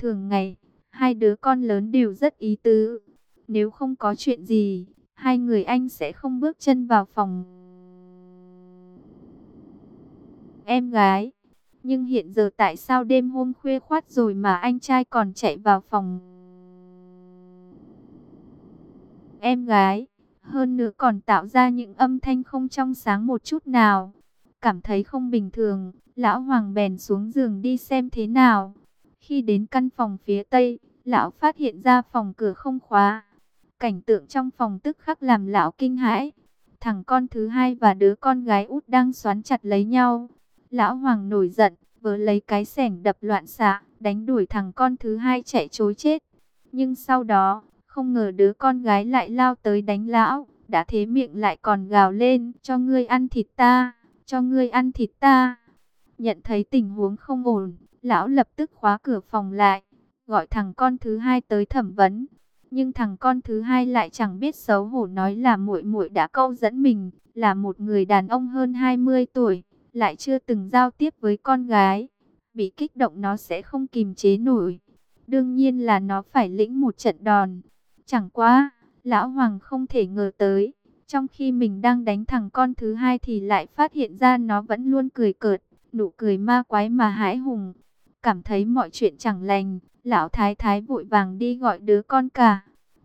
Thường ngày, hai đứa con lớn đều rất ý tứ. Nếu không có chuyện gì, hai người anh sẽ không bước chân vào phòng. Em gái, nhưng hiện giờ tại sao đêm hôm khuya khoát rồi mà anh trai còn chạy vào phòng? Em gái, hơn nữa còn tạo ra những âm thanh không trong sáng một chút nào. Cảm thấy không bình thường, lão Hoàng bèn xuống giường đi xem thế nào. Khi đến căn phòng phía tây, lão phát hiện ra phòng cửa không khóa. Cảnh tượng trong phòng tức khắc làm lão kinh hãi. Thằng con thứ hai và đứa con gái út đang xoắn chặt lấy nhau. Lão Hoàng nổi giận, vớ lấy cái sẻng đập loạn xạ, đánh đuổi thằng con thứ hai chạy trối chết. Nhưng sau đó, không ngờ đứa con gái lại lao tới đánh lão, đã thế miệng lại còn gào lên, cho ngươi ăn thịt ta, cho ngươi ăn thịt ta. Nhận thấy tình huống không ổn, lão lập tức khóa cửa phòng lại, gọi thằng con thứ hai tới thẩm vấn. Nhưng thằng con thứ hai lại chẳng biết xấu hổ nói là muội muội đã câu dẫn mình, là một người đàn ông hơn 20 tuổi, lại chưa từng giao tiếp với con gái. Bị kích động nó sẽ không kìm chế nổi. Đương nhiên là nó phải lĩnh một trận đòn. Chẳng quá, lão hoàng không thể ngờ tới. Trong khi mình đang đánh thằng con thứ hai thì lại phát hiện ra nó vẫn luôn cười cợt, nụ cười ma quái mà hãi hùng. Cảm thấy mọi chuyện chẳng lành, lão thái thái vội vàng đi gọi đứa con cả.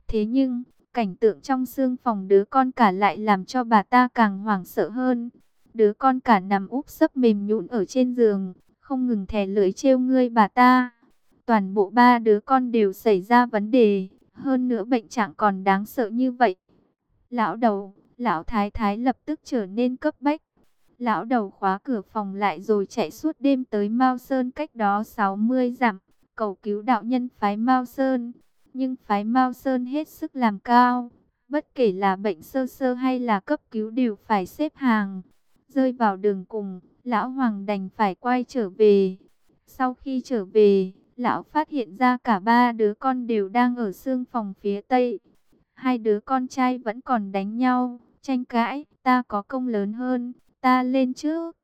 Thế nhưng, cảnh tượng trong xương phòng đứa con cả lại làm cho bà ta càng hoảng sợ hơn. Đứa con cả nằm úp sấp mềm nhũn ở trên giường, không ngừng thè lưỡi trêu ngươi bà ta. Toàn bộ ba đứa con đều xảy ra vấn đề, hơn nữa bệnh trạng còn đáng sợ như vậy. Lão đầu, lão thái thái lập tức trở nên cấp bách. Lão đầu khóa cửa phòng lại rồi chạy suốt đêm tới Mao Sơn cách đó 60 dặm, cầu cứu đạo nhân phái Mao Sơn. Nhưng phái Mao Sơn hết sức làm cao, bất kể là bệnh sơ sơ hay là cấp cứu đều phải xếp hàng. Rơi vào đường cùng, lão Hoàng đành phải quay trở về. Sau khi trở về, lão phát hiện ra cả ba đứa con đều đang ở xương phòng phía tây. Hai đứa con trai vẫn còn đánh nhau, tranh cãi, ta có công lớn hơn, ta lên trước.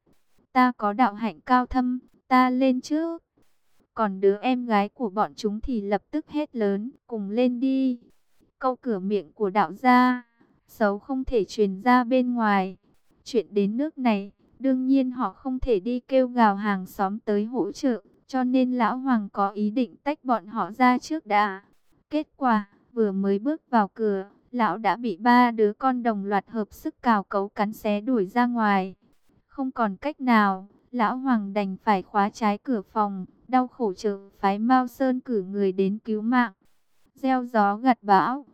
Ta có đạo hạnh cao thâm, ta lên trước. Còn đứa em gái của bọn chúng thì lập tức hét lớn, cùng lên đi. Câu cửa miệng của đạo gia, xấu không thể truyền ra bên ngoài. Chuyện đến nước này, đương nhiên họ không thể đi kêu gào hàng xóm tới hỗ trợ, cho nên lão hoàng có ý định tách bọn họ ra trước đã. Kết quả, vừa mới bước vào cửa, lão đã bị ba đứa con đồng loạt hợp sức cào cấu cắn xé đuổi ra ngoài. Không còn cách nào, lão hoàng đành phải khóa trái cửa phòng, đau khổ chờ phái Mao Sơn cử người đến cứu mạng. Gieo gió gặt bão.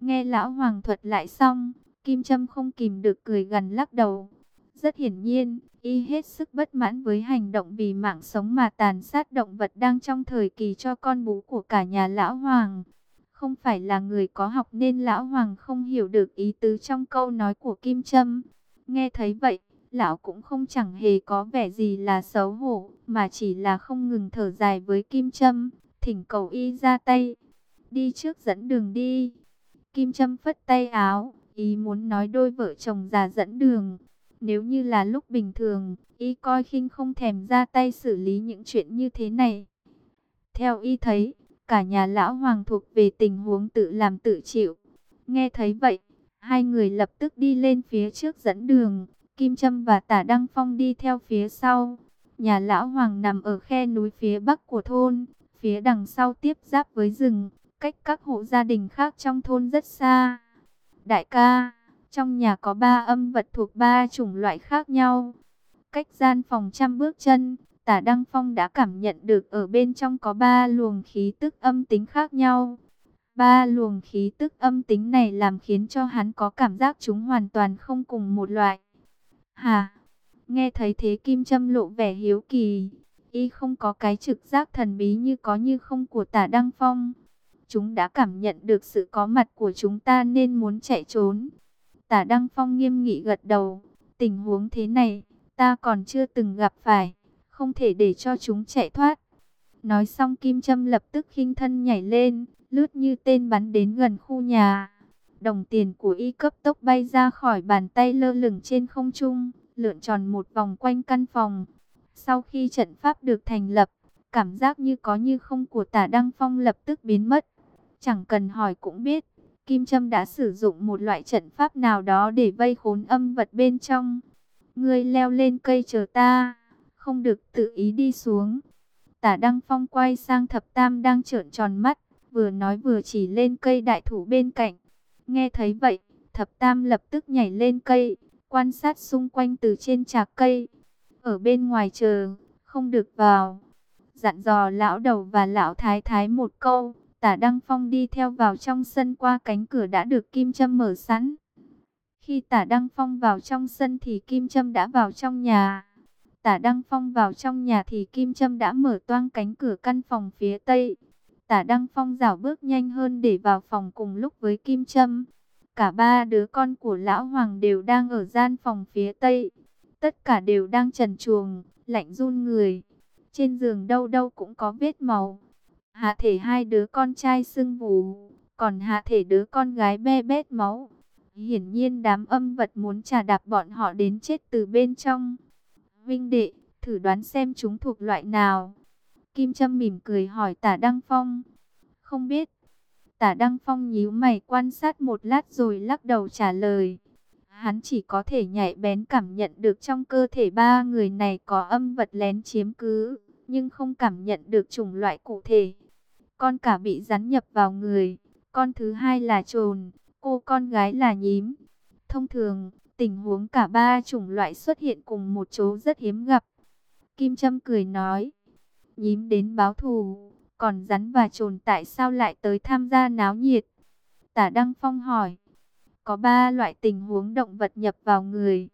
Nghe lão hoàng thuật lại xong, Kim Trâm không kìm được cười gần lắc đầu. Rất hiển nhiên, y hết sức bất mãn với hành động vì mạng sống mà tàn sát động vật đang trong thời kỳ cho con bú của cả nhà lão hoàng. Không phải là người có học nên lão hoàng không hiểu được ý tứ trong câu nói của Kim Trâm. Nghe thấy vậy, lão cũng không chẳng hề có vẻ gì là xấu hổ, mà chỉ là không ngừng thở dài với Kim Trâm, thỉnh cầu y ra tay. Đi trước dẫn đường đi. Kim Trâm phất tay áo, ý muốn nói đôi vợ chồng già dẫn đường. Nếu như là lúc bình thường, y coi khinh không thèm ra tay xử lý những chuyện như thế này. Theo y thấy, cả nhà lão hoàng thuộc về tình huống tự làm tự chịu. Nghe thấy vậy, hai người lập tức đi lên phía trước dẫn đường. Kim Trâm và Tả Đăng Phong đi theo phía sau. Nhà lão hoàng nằm ở khe núi phía bắc của thôn, phía đằng sau tiếp giáp với rừng, cách các hộ gia đình khác trong thôn rất xa. Đại ca, trong nhà có ba âm vật thuộc ba chủng loại khác nhau. Cách gian phòng trăm bước chân, tả Đăng Phong đã cảm nhận được ở bên trong có ba luồng khí tức âm tính khác nhau. Ba luồng khí tức âm tính này làm khiến cho hắn có cảm giác chúng hoàn toàn không cùng một loại. Hà, nghe thấy thế Kim Trâm lộ vẻ hiếu kỳ. Y không có cái trực giác thần bí như có như không của tả Đăng Phong. Chúng đã cảm nhận được sự có mặt của chúng ta nên muốn chạy trốn. Tả Đăng Phong nghiêm nghị gật đầu. Tình huống thế này, ta còn chưa từng gặp phải. Không thể để cho chúng chạy thoát. Nói xong Kim Trâm lập tức khinh thân nhảy lên, lướt như tên bắn đến gần khu nhà. Đồng tiền của y cấp tốc bay ra khỏi bàn tay lơ lửng trên không trung, lượn tròn một vòng quanh căn phòng. Sau khi trận pháp được thành lập, Cảm giác như có như không của tả Đăng Phong lập tức biến mất. Chẳng cần hỏi cũng biết, Kim Trâm đã sử dụng một loại trận pháp nào đó để vây khốn âm vật bên trong. Ngươi leo lên cây chờ ta, không được tự ý đi xuống. Tả Đăng Phong quay sang thập tam đang trợn tròn mắt, vừa nói vừa chỉ lên cây đại thụ bên cạnh. Nghe thấy vậy, thập tam lập tức nhảy lên cây, quan sát xung quanh từ trên trạc cây. Ở bên ngoài chờ, không được vào. Dặn dò lão đầu và lão thái thái một câu, tả Đăng Phong đi theo vào trong sân qua cánh cửa đã được kim Trâm mở sẵn. Khi tả Đăng Phong vào trong sân thì kim Trâm đã vào trong nhà. Tả Đăng Phong vào trong nhà thì kim Trâm đã mở toang cánh cửa căn phòng phía tây. Tả Đăng Phong rảo bước nhanh hơn để vào phòng cùng lúc với kim Trâm. Cả ba đứa con của Lão Hoàng đều đang ở gian phòng phía tây. Tất cả đều đang trần chuồng, lạnh run người. Trên giường đâu đâu cũng có vết màu. Hạ thể hai đứa con trai sưng vù, còn hạ thể đứa con gái be bét máu. Hiển nhiên đám âm vật muốn trà đạp bọn họ đến chết từ bên trong. Vinh đệ, thử đoán xem chúng thuộc loại nào. Kim Trâm mỉm cười hỏi tả Đăng Phong. Không biết. Tả Đăng Phong nhíu mày quan sát một lát rồi lắc đầu trả lời. Hắn chỉ có thể nhạy bén cảm nhận được trong cơ thể ba người này có âm vật lén chiếm cứ, nhưng không cảm nhận được chủng loại cụ thể. Con cả bị rắn nhập vào người, con thứ hai là trồn, cô con gái là nhím. Thông thường, tình huống cả ba chủng loại xuất hiện cùng một chỗ rất hiếm gặp. Kim Trâm cười nói, nhím đến báo thù, còn rắn và trồn tại sao lại tới tham gia náo nhiệt? Tả Đăng Phong hỏi, có ba loại tình huống động vật nhập vào người.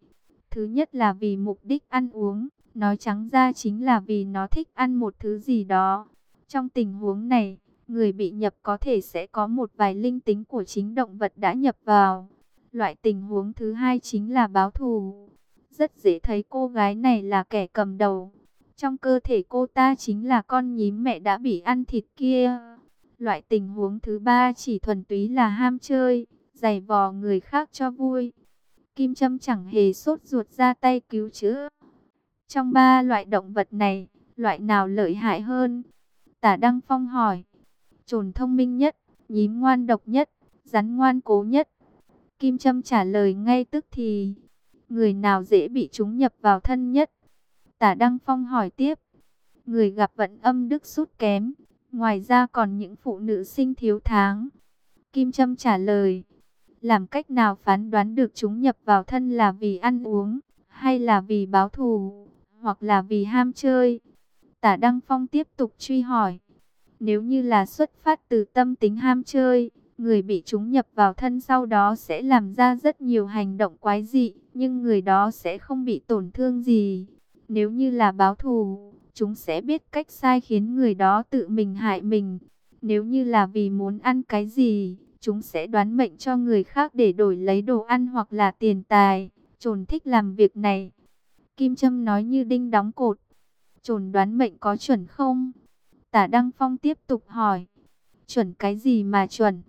Thứ nhất là vì mục đích ăn uống, nói trắng ra chính là vì nó thích ăn một thứ gì đó. Trong tình huống này, người bị nhập có thể sẽ có một vài linh tính của chính động vật đã nhập vào. Loại tình huống thứ hai chính là báo thù. Rất dễ thấy cô gái này là kẻ cầm đầu. Trong cơ thể cô ta chính là con nhím mẹ đã bị ăn thịt kia. Loại tình huống thứ ba chỉ thuần túy là ham chơi, giày vò người khác cho vui. Kim Trâm chẳng hề sốt ruột ra tay cứu chữa. Trong ba loại động vật này, loại nào lợi hại hơn? Tả Đăng Phong hỏi. Trồn thông minh nhất, nhím ngoan độc nhất, rắn ngoan cố nhất. Kim Trâm trả lời ngay tức thì. Người nào dễ bị chúng nhập vào thân nhất? Tả Đăng Phong hỏi tiếp. Người gặp vận âm đức sút kém. Ngoài ra còn những phụ nữ sinh thiếu tháng. Kim Trâm trả lời. Làm cách nào phán đoán được chúng nhập vào thân là vì ăn uống, hay là vì báo thù, hoặc là vì ham chơi? Tả Đăng Phong tiếp tục truy hỏi. Nếu như là xuất phát từ tâm tính ham chơi, người bị chúng nhập vào thân sau đó sẽ làm ra rất nhiều hành động quái dị, nhưng người đó sẽ không bị tổn thương gì. Nếu như là báo thù, chúng sẽ biết cách sai khiến người đó tự mình hại mình. Nếu như là vì muốn ăn cái gì, chúng sẽ đoán mệnh cho người khác để đổi lấy đồ ăn hoặc là tiền tài. Trồn thích làm việc này. Kim Trâm nói như đinh đóng cột. Trồn đoán mệnh có chuẩn không? Tả Đăng Phong tiếp tục hỏi. Chuẩn cái gì mà chuẩn?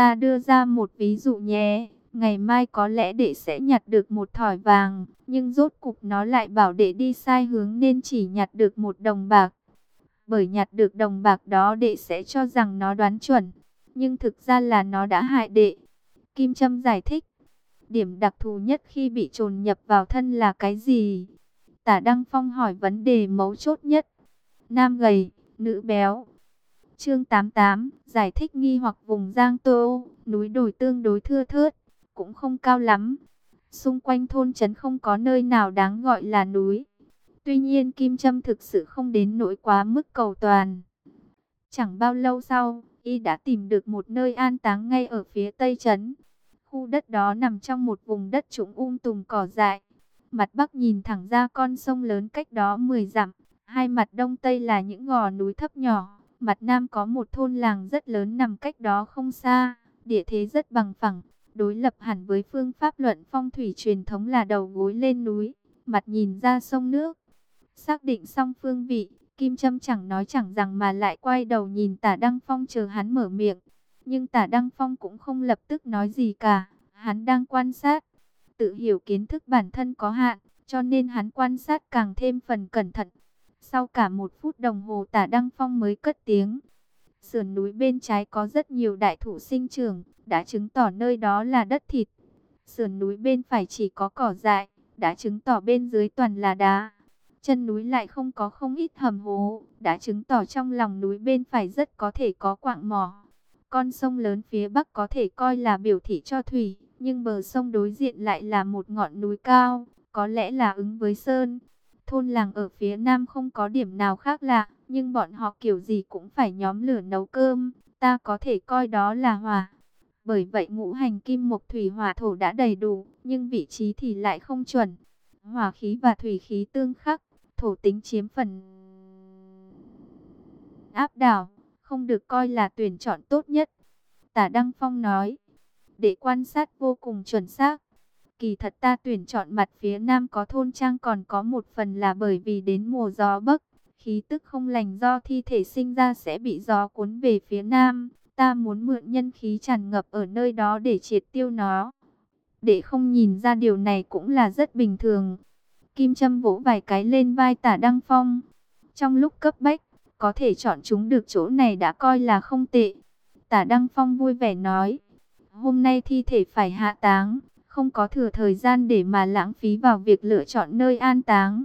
Ta đưa ra một ví dụ nhé. Ngày mai có lẽ đệ sẽ nhặt được một thỏi vàng. Nhưng rốt cục nó lại bảo đệ đi sai hướng nên chỉ nhặt được một đồng bạc. Bởi nhặt được đồng bạc đó đệ sẽ cho rằng nó đoán chuẩn nhưng thực ra là nó đã hại đệ. Kim Trâm giải thích, điểm đặc thù nhất khi bị trồn nhập vào thân là cái gì? Tả Đăng Phong hỏi vấn đề mấu chốt nhất. Nam gầy, nữ béo. Chương 88, giải thích nghi hoặc vùng Giang Tô, núi đồi tương đối thưa thớt, cũng không cao lắm. Xung quanh thôn trấn không có nơi nào đáng gọi là núi. Tuy nhiên Kim Trâm thực sự không đến nỗi quá mức cầu toàn. Chẳng bao lâu sau, y đã tìm được một nơi an táng ngay ở phía tây trấn. Khu đất đó nằm trong một vùng đất trũng um tùm cỏ dại. Mặt bắc nhìn thẳng ra con sông lớn cách đó 10 dặm. Hai mặt đông tây là những gò núi thấp nhỏ. Mặt nam có một thôn làng rất lớn nằm cách đó không xa. Địa thế rất bằng phẳng. Đối lập hẳn với phương pháp luận phong thủy truyền thống là đầu gối lên núi. Mặt nhìn ra sông nước. Xác định xong phương vị, Kim Trâm chẳng nói chẳng rằng mà lại quay đầu nhìn tả Đăng Phong chờ hắn mở miệng. Nhưng tả Đăng Phong cũng không lập tức nói gì cả. Hắn đang quan sát. Tự hiểu kiến thức bản thân có hạn, cho nên hắn quan sát càng thêm phần cẩn thận. Sau cả một phút đồng hồ tả Đăng Phong mới cất tiếng. Sườn núi bên trái có rất nhiều đại thụ sinh trưởng, đã chứng tỏ nơi đó là đất thịt. Sườn núi bên phải chỉ có cỏ dại, đã chứng tỏ bên dưới toàn là đá. Chân núi lại không có không ít hầm hố, đã chứng tỏ trong lòng núi bên phải rất có thể có quạng mỏ. Con sông lớn phía bắc có thể coi là biểu thị cho thủy, nhưng bờ sông đối diện lại là một ngọn núi cao, có lẽ là ứng với sơn. Thôn làng ở phía nam không có điểm nào khác lạ, nhưng bọn họ kiểu gì cũng phải nhóm lửa nấu cơm, ta có thể coi đó là hòa. Bởi vậy ngũ hành kim mộc thủy hỏa thổ đã đầy đủ, nhưng vị trí thì lại không chuẩn. Hỏa khí và thủy khí tương khắc, thổ tính chiếm phần áp đảo, không được coi là tuyển chọn tốt nhất. Tả Đăng Phong nói, để quan sát vô cùng chuẩn xác. Kỳ thật ta tuyển chọn mặt phía nam có thôn trang còn có một phần là bởi vì đến mùa gió bấc, khí tức không lành do thi thể sinh ra sẽ bị gió cuốn về phía nam. Ta muốn mượn nhân khí tràn ngập ở nơi đó để triệt tiêu nó. Để không nhìn ra điều này cũng là rất bình thường. Kim châm vỗ vài cái lên vai tả Đăng Phong. Trong lúc cấp bách, có thể chọn chúng được chỗ này đã coi là không tệ. Tả Đăng Phong vui vẻ nói. Hôm nay thi thể phải hạ táng, không có thừa thời gian để mà lãng phí vào việc lựa chọn nơi an táng.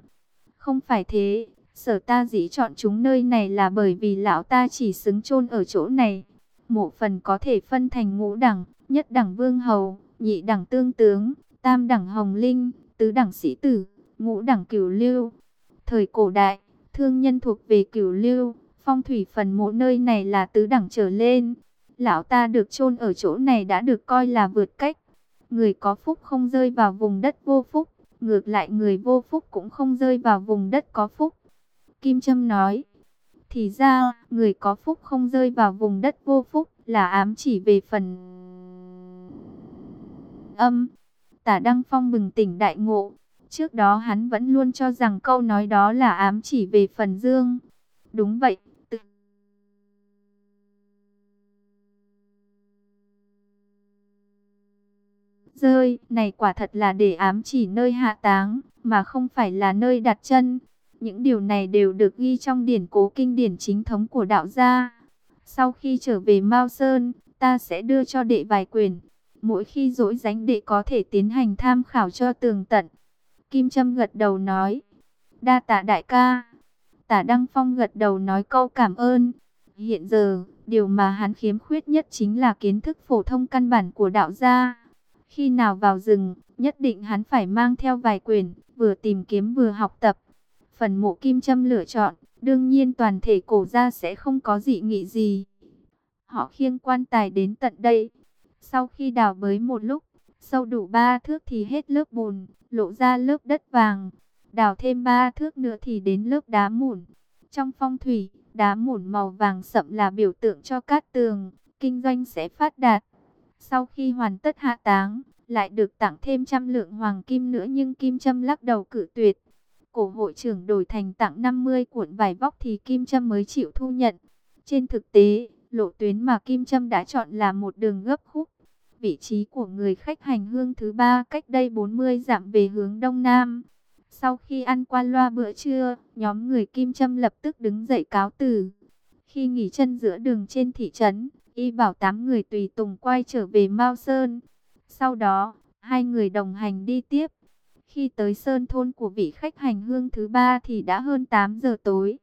Không phải thế, sở ta dĩ chọn chúng nơi này là bởi vì lão ta chỉ xứng chôn ở chỗ này. Mộ phần có thể phân thành ngũ đẳng, nhất đẳng vương hầu, nhị đẳng tương tướng, tam đẳng hồng linh, tứ đẳng sĩ tử, ngũ đẳng cửu lưu. Thời cổ đại, thương nhân thuộc về cửu lưu, phong thủy phần mộ nơi này là tứ đẳng trở lên. Lão ta được chôn ở chỗ này đã được coi là vượt cách. Người có phúc không rơi vào vùng đất vô phúc, ngược lại người vô phúc cũng không rơi vào vùng đất có phúc. Kim Trâm nói, thì ra, người có phúc không rơi vào vùng đất vô phúc là ám chỉ về phần âm. Tả Đăng Phong bừng tỉnh đại ngộ. Trước đó hắn vẫn luôn cho rằng câu nói đó là ám chỉ về phần dương. Đúng vậy. Tự... Rơi, này quả thật là để ám chỉ nơi hạ táng, mà không phải là nơi đặt chân. Những điều này đều được ghi trong điển cố kinh điển chính thống của đạo gia. Sau khi trở về Mao Sơn, ta sẽ đưa cho đệ vài quyển. Mỗi khi dỗi dánh đệ có thể tiến hành tham khảo cho tường tận. Kim Trâm gật đầu nói. Đa tạ đại ca. Tả Đăng Phong gật đầu nói câu cảm ơn. Hiện giờ, điều mà hắn khiếm khuyết nhất chính là kiến thức phổ thông căn bản của đạo gia. Khi nào vào rừng, nhất định hắn phải mang theo vài quyển, vừa tìm kiếm vừa học tập. Phần mộ kim châm lựa chọn, đương nhiên toàn thể cổ gia sẽ không có dị nghị gì. Họ khiêng quan tài đến tận đây. Sau khi đào bới một lúc, sâu đủ ba thước thì hết lớp bùn, lộ ra lớp đất vàng. Đào thêm ba thước nữa thì đến lớp đá mủn. Trong phong thủy, đá mủn màu vàng sậm là biểu tượng cho cát tường, kinh doanh sẽ phát đạt. Sau khi hoàn tất hạ táng, lại được tặng thêm trăm lượng hoàng kim nữa nhưng Kim Trâm lắc đầu cự tuyệt. Cổ hội trưởng đổi thành tặng 50 cuộn vải vóc thì Kim Trâm mới chịu thu nhận. Trên thực tế, lộ tuyến mà Kim Trâm đã chọn là một đường gấp khúc. Vị trí của người khách hành hương thứ ba cách đây 40 dặm về hướng đông nam. Sau khi ăn qua loa bữa trưa, nhóm người Kim Trâm lập tức đứng dậy cáo từ. Khi nghỉ chân giữa đường trên thị trấn, y bảo tám người tùy tùng quay trở về Mao Sơn. Sau đó, hai người đồng hành đi tiếp. Khi tới Sơn thôn của vị khách hành hương thứ ba thì đã hơn 8 giờ tối.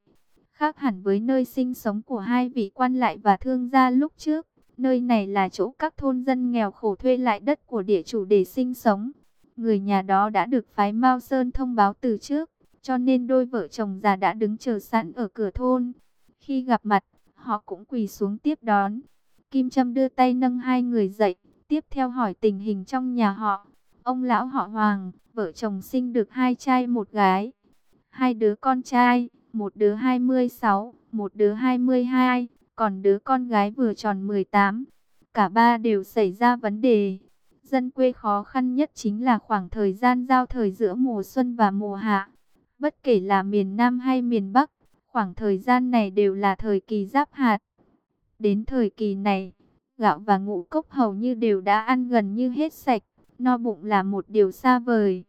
Khác hẳn với nơi sinh sống của hai vị quan lại và thương gia lúc trước. Nơi này là chỗ các thôn dân nghèo khổ thuê lại đất của địa chủ để sinh sống. Người nhà đó đã được phái Mao Sơn thông báo từ trước, cho nên đôi vợ chồng già đã đứng chờ sẵn ở cửa thôn. Khi gặp mặt, họ cũng quỳ xuống tiếp đón. Kim Trâm đưa tay nâng hai người dậy, tiếp theo hỏi tình hình trong nhà họ. Ông lão họ Hoàng, vợ chồng sinh được hai trai một gái. Hai đứa con trai, một đứa 26, một đứa 22, còn đứa con gái vừa tròn 18. Cả ba đều xảy ra vấn đề. Dân quê khó khăn nhất chính là khoảng thời gian giao thời giữa mùa xuân và mùa hạ. Bất kể là miền Nam hay miền Bắc, khoảng thời gian này đều là thời kỳ giáp hạt. Đến thời kỳ này, gạo và ngũ cốc hầu như đều đã ăn gần như hết sạch, no bụng là một điều xa vời.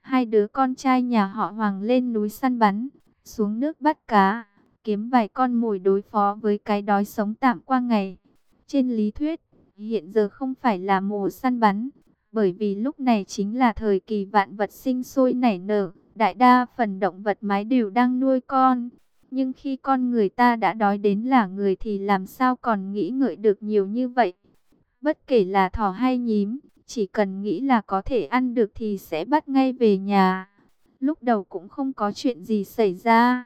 Hai đứa con trai nhà họ Hoàng lên núi săn bắn, xuống nước bắt cá, kiếm vài con mồi đối phó với cái đói sống tạm qua ngày. Trên lý thuyết, hiện giờ không phải là mùa săn bắn, bởi vì lúc này chính là thời kỳ vạn vật sinh sôi nảy nở, đại đa phần động vật mái đều đang nuôi con. Nhưng khi con người ta đã đói đến là người thì làm sao còn nghĩ ngợi được nhiều như vậy. Bất kể là thỏ hay nhím, chỉ cần nghĩ là có thể ăn được thì sẽ bắt ngay về nhà. Lúc đầu cũng không có chuyện gì xảy ra.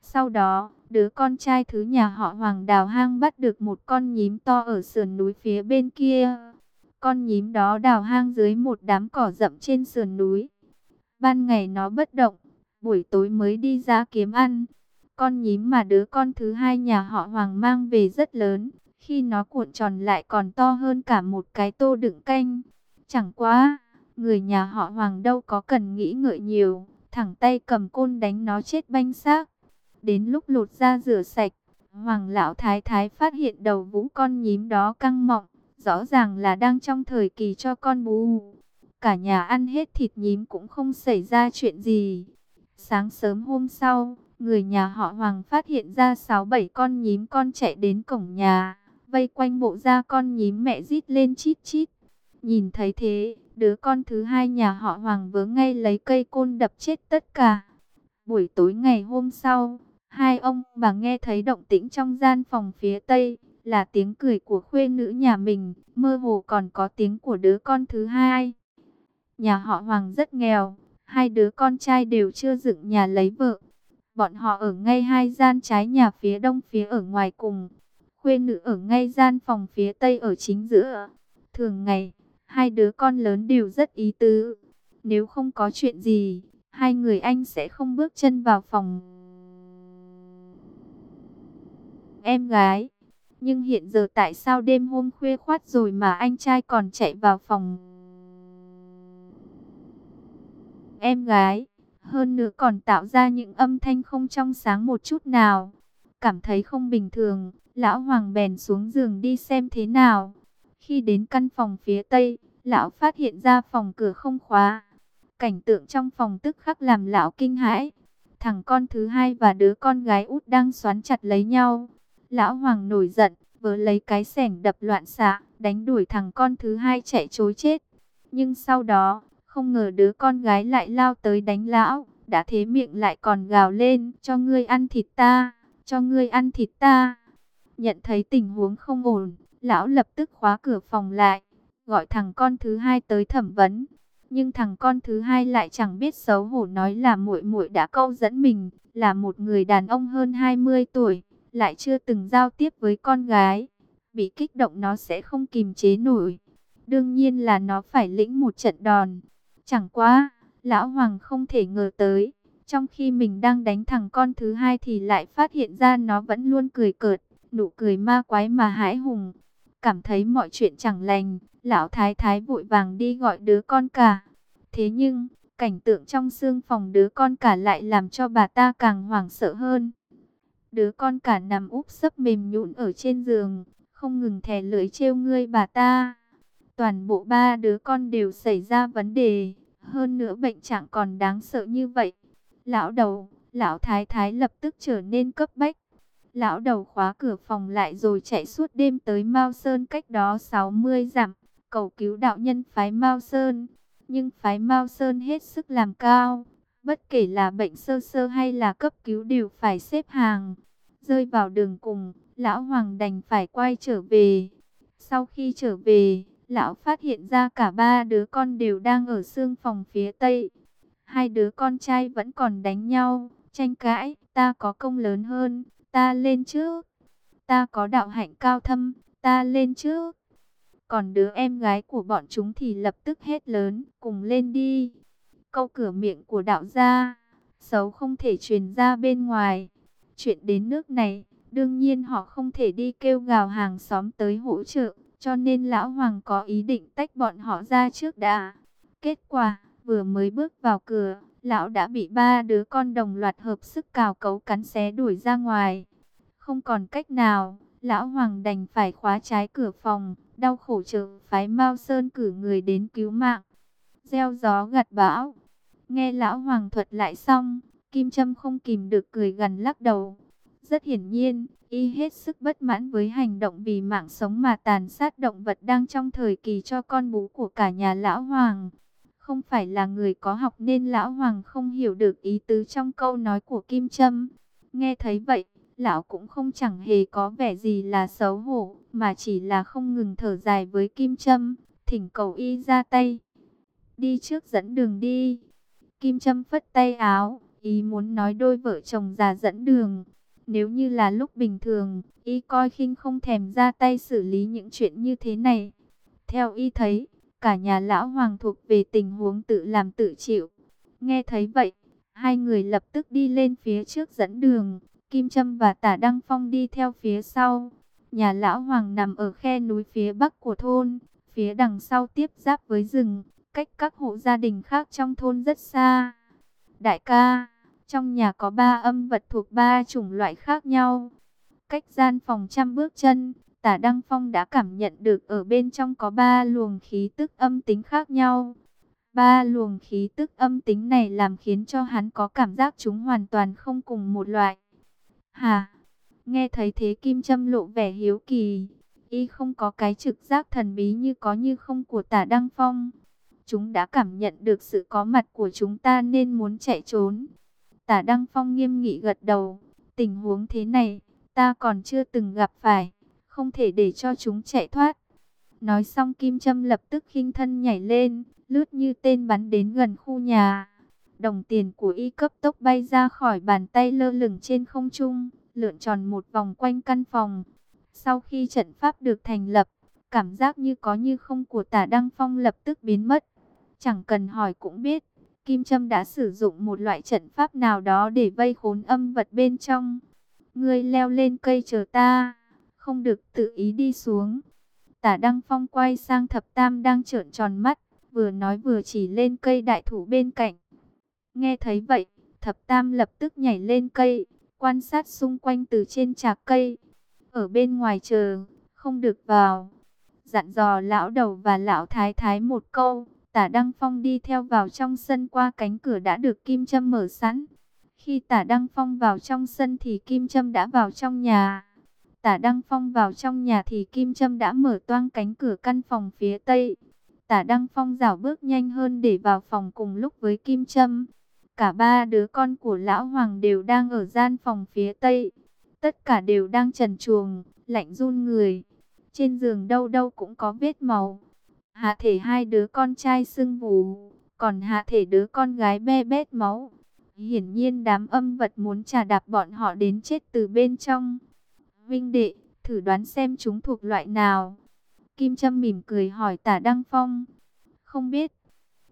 Sau đó, đứa con trai thứ nhà họ Hoàng đào hang bắt được một con nhím to ở sườn núi phía bên kia. Con nhím đó đào hang dưới một đám cỏ rậm trên sườn núi. Ban ngày nó bất động, buổi tối mới đi ra kiếm ăn. Con nhím mà đứa con thứ hai nhà họ Hoàng mang về rất lớn, khi nó cuộn tròn lại còn to hơn cả một cái tô đựng canh. Chẳng quá, người nhà họ Hoàng đâu có cần nghĩ ngợi nhiều, thẳng tay cầm côn đánh nó chết banh xác. Đến lúc lột ra rửa sạch, Hoàng lão thái thái phát hiện đầu vũ con nhím đó căng mọng, rõ ràng là đang trong thời kỳ cho con bú. Cả nhà ăn hết thịt nhím cũng không xảy ra chuyện gì. Sáng sớm hôm sau, người nhà họ Hoàng phát hiện ra 6-7 con nhím con chạy đến cổng nhà, vây quanh bộ da con nhím mẹ rít lên chít chít. Nhìn thấy thế, đứa con thứ hai nhà họ Hoàng vớ ngay lấy cây côn đập chết tất cả. Buổi tối ngày hôm sau, hai ông bà nghe thấy động tĩnh trong gian phòng phía tây, là tiếng cười của khuê nữ nhà mình, mơ hồ còn có tiếng của đứa con thứ hai. Nhà họ Hoàng rất nghèo, hai đứa con trai đều chưa dựng nhà lấy vợ. Bọn họ ở ngay hai gian trái nhà phía đông phía ở ngoài cùng. Khuê nữ ở ngay gian phòng phía tây ở chính giữa. Thường ngày, hai đứa con lớn đều rất ý tứ. Nếu không có chuyện gì, hai người anh sẽ không bước chân vào phòng. Em gái, nhưng hiện giờ tại sao đêm hôm khuya khoát rồi mà anh trai còn chạy vào phòng? Em gái, hơn nữa còn tạo ra những âm thanh không trong sáng một chút nào. Cảm thấy không bình thường, lão Hoàng bèn xuống giường đi xem thế nào. Khi đến căn phòng phía tây, lão phát hiện ra phòng cửa không khóa. Cảnh tượng trong phòng tức khắc làm lão kinh hãi. Thằng con thứ hai và đứa con gái út đang xoắn chặt lấy nhau. Lão Hoàng nổi giận, vớ lấy cái sẻng đập loạn xạ, đánh đuổi thằng con thứ hai chạy chối chết. Nhưng sau đó, không ngờ đứa con gái lại lao tới đánh lão, đã thế miệng lại còn gào lên, cho ngươi ăn thịt ta, cho ngươi ăn thịt ta. Nhận thấy tình huống không ổn, lão lập tức khóa cửa phòng lại, gọi thằng con thứ hai tới thẩm vấn. Nhưng thằng con thứ hai lại chẳng biết xấu hổ nói là muội muội đã câu dẫn mình, là một người đàn ông hơn 20 tuổi, lại chưa từng giao tiếp với con gái. Bị kích động nó sẽ không kìm chế nổi. Đương nhiên là nó phải lĩnh một trận đòn. Chẳng quá, lão hoàng không thể ngờ tới. Trong khi mình đang đánh thằng con thứ hai thì lại phát hiện ra nó vẫn luôn cười cợt, nụ cười ma quái mà hãi hùng. Cảm thấy mọi chuyện chẳng lành, lão thái thái vội vàng đi gọi đứa con cả. Thế nhưng, cảnh tượng trong xương phòng đứa con cả lại làm cho bà ta càng hoảng sợ hơn. Đứa con cả nằm úp sấp mềm nhũn ở trên giường, không ngừng thè lưỡi trêu ngươi bà ta. Toàn bộ ba đứa con đều xảy ra vấn đề, hơn nữa bệnh trạng còn đáng sợ như vậy. Lão đầu, lão thái thái lập tức trở nên cấp bách. Lão đầu khóa cửa phòng lại rồi chạy suốt đêm tới Mao Sơn cách đó 60 dặm, cầu cứu đạo nhân phái Mao Sơn. Nhưng phái Mao Sơn hết sức làm cao, bất kể là bệnh sơ sơ hay là cấp cứu đều phải xếp hàng. Rơi vào đường cùng, lão hoàng đành phải quay trở về. Sau khi trở về, lão phát hiện ra cả ba đứa con đều đang ở xương phòng phía tây. Hai đứa con trai vẫn còn đánh nhau, tranh cãi, ta có công lớn hơn, ta lên trước. Ta có đạo hạnh cao thâm, ta lên trước. Còn đứa em gái của bọn chúng thì lập tức hết lớn, cùng lên đi. Câu cửa miệng của đạo gia, xấu không thể truyền ra bên ngoài. Chuyện đến nước này, đương nhiên họ không thể đi kêu gào hàng xóm tới hỗ trợ, cho nên lão hoàng có ý định tách bọn họ ra trước đã. Kết quả, vừa mới bước vào cửa, lão đã bị ba đứa con đồng loạt hợp sức cào cấu cắn xé đuổi ra ngoài. Không còn cách nào, lão hoàng đành phải khóa trái cửa phòng, đau khổ chờ phái Mao Sơn cử người đến cứu mạng. Gieo gió gặt bão. Nghe lão hoàng thuật lại xong, Kim Trâm không kìm được cười gần lắc đầu. Rất hiển nhiên, y hết sức bất mãn với hành động vì mạng sống mà tàn sát động vật đang trong thời kỳ cho con bú của cả nhà lão hoàng. Không phải là người có học nên lão hoàng không hiểu được ý tứ trong câu nói của Kim Trâm. Nghe thấy vậy, lão cũng không chẳng hề có vẻ gì là xấu hổ, mà chỉ là không ngừng thở dài với Kim Trâm, thỉnh cầu y ra tay. Đi trước dẫn đường đi. Kim Trâm phất tay áo, ý muốn nói đôi vợ chồng già dẫn đường. Nếu như là lúc bình thường, y coi khinh không thèm ra tay xử lý những chuyện như thế này. Theo y thấy, cả nhà lão hoàng thuộc về tình huống tự làm tự chịu. Nghe thấy vậy, hai người lập tức đi lên phía trước dẫn đường. Kim Trâm và Tả Đăng Phong đi theo phía sau. Nhà lão hoàng nằm ở khe núi phía bắc của thôn, phía đằng sau tiếp giáp với rừng, cách các hộ gia đình khác trong thôn rất xa. Đại ca, trong nhà có ba âm vật thuộc ba chủng loại khác nhau. Cách gian phòng trăm bước chân, tả Đăng Phong đã cảm nhận được ở bên trong có ba luồng khí tức âm tính khác nhau. Ba luồng khí tức âm tính này làm khiến cho hắn có cảm giác chúng hoàn toàn không cùng một loại. Hà, nghe thấy thế Kim Trâm lộ vẻ hiếu kỳ. Y không có cái trực giác thần bí như có như không của tả Đăng Phong. Chúng đã cảm nhận được sự có mặt của chúng ta nên muốn chạy trốn. Tả Đăng Phong nghiêm nghị gật đầu. Tình huống thế này, ta còn chưa từng gặp phải. Không thể để cho chúng chạy thoát. Nói xong Kim Trâm lập tức khinh thân nhảy lên, lướt như tên bắn đến gần khu nhà. Đồng tiền của y cấp tốc bay ra khỏi bàn tay lơ lửng trên không trung, lượn tròn một vòng quanh căn phòng. Sau khi trận pháp được thành lập, cảm giác như có như không của tả Đăng Phong lập tức biến mất. Chẳng cần hỏi cũng biết, Kim Trâm đã sử dụng một loại trận pháp nào đó để vây khốn âm vật bên trong. Ngươi leo lên cây chờ ta, không được tự ý đi xuống. Tả Đăng Phong quay sang thập tam đang trợn tròn mắt, vừa nói vừa chỉ lên cây đại thủ bên cạnh. Nghe thấy vậy, thập tam lập tức nhảy lên cây, quan sát xung quanh từ trên trạc cây. Ở bên ngoài chờ, không được vào. Dặn dò lão đầu và lão thái thái một câu, tả Đăng Phong đi theo vào trong sân qua cánh cửa đã được Kim Trâm mở sẵn. Khi tả Đăng Phong vào trong sân thì Kim Trâm đã vào trong nhà. Tả Đăng Phong vào trong nhà thì Kim Trâm đã mở toang cánh cửa căn phòng phía tây. Tả Đăng Phong rảo bước nhanh hơn để vào phòng cùng lúc với Kim Trâm. Cả ba đứa con của Lão Hoàng đều đang ở gian phòng phía tây. Tất cả đều đang trần chuồng, lạnh run người. Trên giường đâu đâu cũng có vết màu. Hạ thể hai đứa con trai sưng vù, còn hạ thể đứa con gái be bét máu. Hiển nhiên đám âm vật muốn trà đạp bọn họ đến chết từ bên trong. Vinh đệ, thử đoán xem chúng thuộc loại nào. Kim Trâm mỉm cười hỏi tả Đăng Phong. Không biết.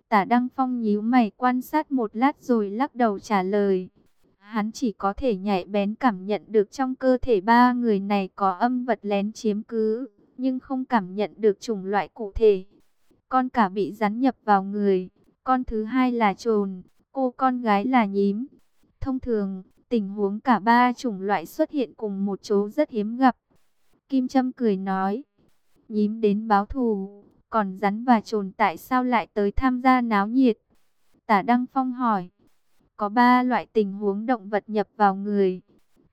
Tả Đăng Phong nhíu mày quan sát một lát rồi lắc đầu trả lời. Hắn chỉ có thể nhạy bén cảm nhận được trong cơ thể ba người này có âm vật lén chiếm cứ, nhưng không cảm nhận được chủng loại cụ thể. Con cả bị rắn nhập vào người, con thứ hai là trồn, cô con gái là nhím. Thông thường, tình huống cả ba chủng loại xuất hiện cùng một chỗ rất hiếm gặp. Kim Trâm cười nói, nhím đến báo thù, còn rắn và trồn tại sao lại tới tham gia náo nhiệt? Tả Đăng Phong hỏi, có ba loại tình huống động vật nhập vào người.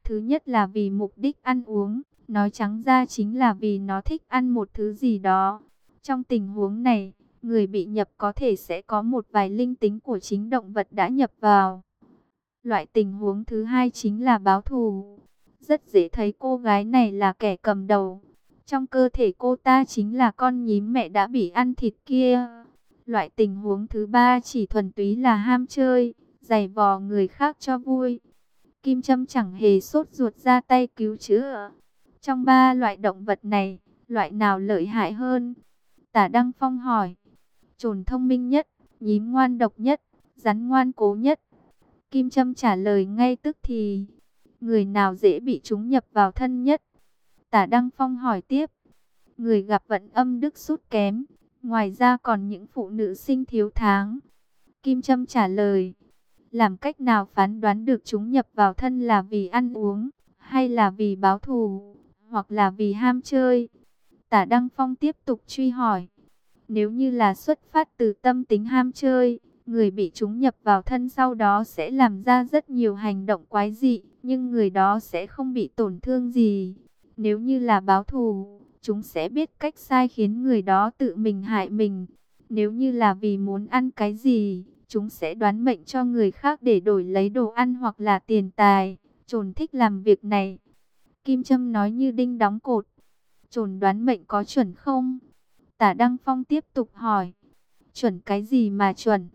Thứ nhất là vì mục đích ăn uống, nói trắng ra chính là vì nó thích ăn một thứ gì đó. Trong tình huống này, người bị nhập có thể sẽ có một vài linh tính của chính động vật đã nhập vào. Loại tình huống thứ hai chính là báo thù. Rất dễ thấy cô gái này là kẻ cầm đầu. Trong cơ thể cô ta chính là con nhím mẹ đã bị ăn thịt kia. Loại tình huống thứ ba chỉ thuần túy là ham chơi, giày vò người khác cho vui. Kim Trâm chẳng hề sốt ruột ra tay cứu chữa. Trong ba loại động vật này, loại nào lợi hại hơn? Tả Đăng Phong hỏi. Trồn thông minh nhất, nhím ngoan độc nhất, rắn ngoan cố nhất. Kim Trâm trả lời ngay tức thì. Người nào dễ bị chúng nhập vào thân nhất? Tả Đăng Phong hỏi tiếp. Người gặp vận âm đức sút kém. Ngoài ra còn những phụ nữ sinh thiếu tháng. Kim Trâm trả lời. Làm cách nào phán đoán được chúng nhập vào thân là vì ăn uống, hay là vì báo thù, hoặc là vì ham chơi? Tả Đăng Phong tiếp tục truy hỏi. Nếu như là xuất phát từ tâm tính ham chơi, Người bị chúng nhập vào thân sau đó sẽ làm ra rất nhiều hành động quái dị, nhưng người đó sẽ không bị tổn thương gì. Nếu như là báo thù, chúng sẽ biết cách sai khiến người đó tự mình hại mình. Nếu như là vì muốn ăn cái gì, chúng sẽ đoán mệnh cho người khác để đổi lấy đồ ăn hoặc là tiền tài. Trồn thích làm việc này. Kim Trâm nói như đinh đóng cột. Trồn đoán mệnh có chuẩn không? Tả Đăng Phong tiếp tục hỏi. Chuẩn cái gì mà chuẩn?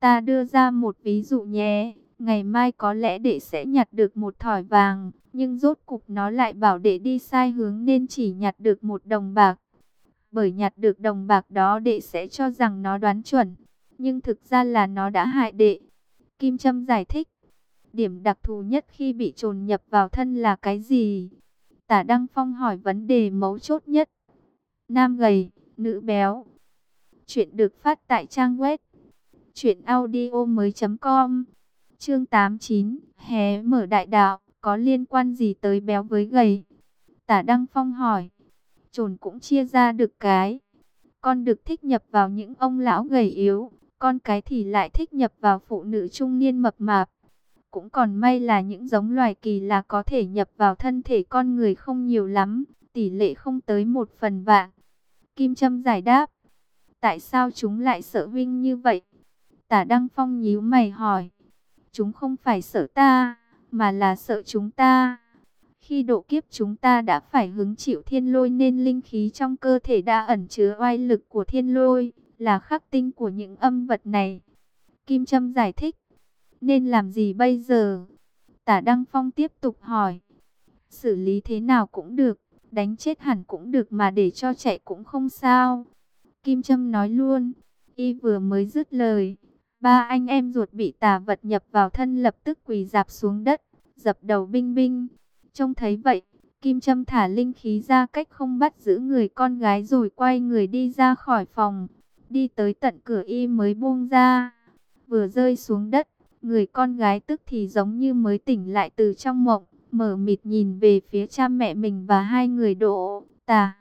Ta đưa ra một ví dụ nhé. Ngày mai có lẽ đệ sẽ nhặt được một thỏi vàng. Nhưng rốt cục nó lại bảo đệ đi sai hướng nên chỉ nhặt được một đồng bạc. Bởi nhặt được đồng bạc đó đệ sẽ cho rằng nó đoán chuẩn. Nhưng thực ra là nó đã hại đệ. Kim Trâm giải thích. Điểm đặc thù nhất khi bị trồn nhập vào thân là cái gì? Tả Đăng Phong hỏi vấn đề mấu chốt nhất. Nam gầy, nữ béo. Chuyện được phát tại trang web. Chuyện audio mới com. Chương 89, hé mở đại đạo, có liên quan gì tới béo với gầy? Tả Đăng Phong hỏi. Trồn cũng chia ra được cái. Con được thích nhập vào những ông lão gầy yếu, con cái thì lại thích nhập vào phụ nữ trung niên mập mạp. Cũng còn may là những giống loài kỳ lạ có thể nhập vào thân thể con người không nhiều lắm, tỷ lệ không tới một phần vạn. Kim Trâm giải đáp, tại sao chúng lại sợ Vinh như vậy? Tả Đăng Phong nhíu mày hỏi, chúng không phải sợ ta, mà là sợ chúng ta. Khi độ kiếp chúng ta đã phải hứng chịu thiên lôi nên linh khí trong cơ thể đã ẩn chứa oai lực của thiên lôi, là khắc tinh của những âm vật này. Kim Trâm giải thích, nên làm gì bây giờ? Tả Đăng Phong tiếp tục hỏi. Xử lý thế nào cũng được, đánh chết hẳn cũng được mà để cho chạy cũng không sao. Kim Trâm nói luôn, y vừa mới dứt lời. Ba anh em ruột bị tà vật nhập vào thân lập tức quỳ dạp xuống đất, dập đầu binh binh. Trông thấy vậy, Kim Trâm thả linh khí ra cách không bắt giữ người con gái rồi quay người đi ra khỏi phòng. Đi tới tận cửa y mới buông ra. Vừa rơi xuống đất, Người con gái tức thì giống như mới tỉnh lại từ trong mộng, mở mịt nhìn về phía cha mẹ mình và hai người độ, tà.